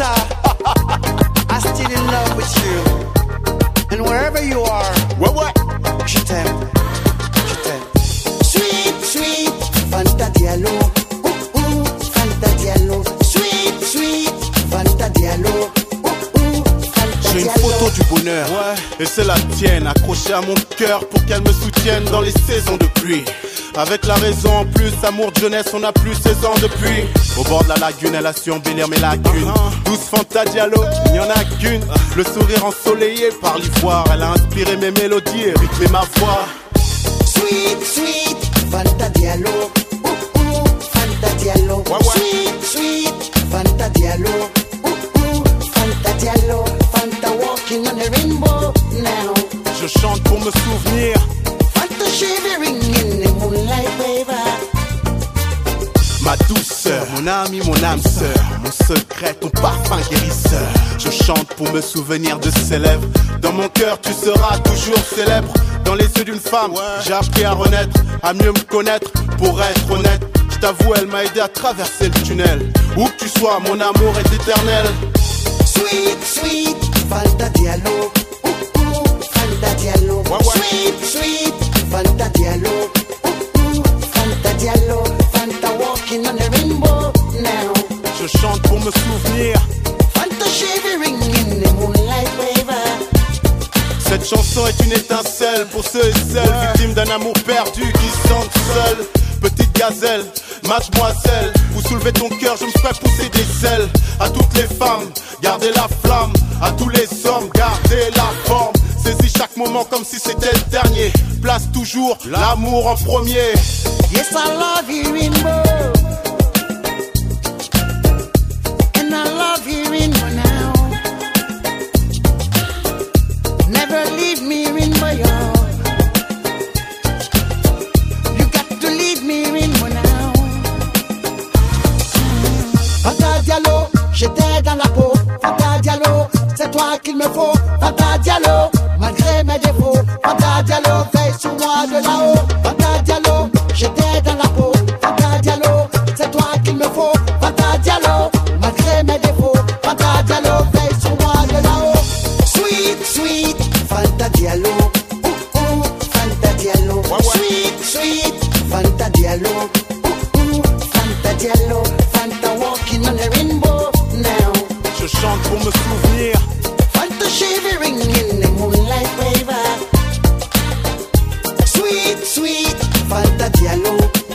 Rasta, I'm still in love with you. And wherever you are, what what? Je t'aime, je t'aime. Sweet, sweet, Fanta Diallo. Ooh, ooh, Fanta Diallo. Sweet, sweet, Fanta Diallo. J'ai une photo du bonheur, ouais. et c'est la tienne, accrochée à mon cœur pour qu'elle me soutienne dans les saisons de pluie. Avec la raison en plus, amour de jeunesse, on a plus 16 ans depuis. Au bord de la lagune, elle a su embellir mes lacunes. Douce Fanta Diallo, il n'y en a qu'une. Le sourire ensoleillé par l'ivoire, elle a inspiré mes mélodies et rythmé ma voix. Sweet, sweet, Fanta Diallo. Ouh, ouh, Fanta Diallo. Ouais, ouais. Sweet, sweet, Fanta Diallo. Ouh, ouh, Fanta Diallo. Fanta walking on the rainbow now. Je chante pour me souvenir. Fanta shivering in the moonlight baby. Ma douceur, mon ami, mon âme sœur, mon secret, ton parfum guérisseur. Je chante pour me souvenir de ses lèvres. Dans mon cœur, tu seras toujours célèbre. Dans les yeux d'une femme, j'ai appris à renaître, à mieux me connaître. Pour être honnête, je t'avoue, elle m'a aidé à traverser le tunnel. Où que tu sois, mon amour est éternel. Chanson est une étincelle pour ceux et celles victimes d'un amour perdu qui se sentent seuls. Petite gazelle, mademoiselle, vous soulevez ton cœur, je me ferai pousser des ailes. À toutes les femmes, gardez la flamme. À tous les hommes, gardez la forme. Saisis chaque moment comme si c'était le dernier. Place toujours l'amour en premier. Yes, I love you. dans la peau. Fanta Diallo, c'est toi qu'il me faut. Fanta Diallo, malgré mes défauts. Fanta Diallo, veille sur moi de là-haut. Fanta Diallo, j'étais dans la peau. Fanta Diallo, c'est toi qu'il me faut. Fanta Diallo, malgré mes défauts. Fanta Diallo, veille sur moi de là-haut. Sweet, sweet, Fanta Diallo. Ouh, ouh, Fanta Diallo. Sweet, sweet, Fanta Diallo. Fantasy ring in the moonlight river. Sweet, sweet, Fanta Diallo.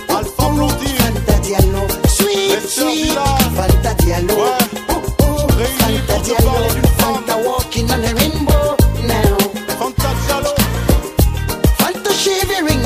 Alpha Blondie. Fanta Diallo. Sweet, sweet, Fanta Diallo. Oh, oh, Fanta Diallo. Fanta walking on the rainbow now. Fanta Diallo. Shivering.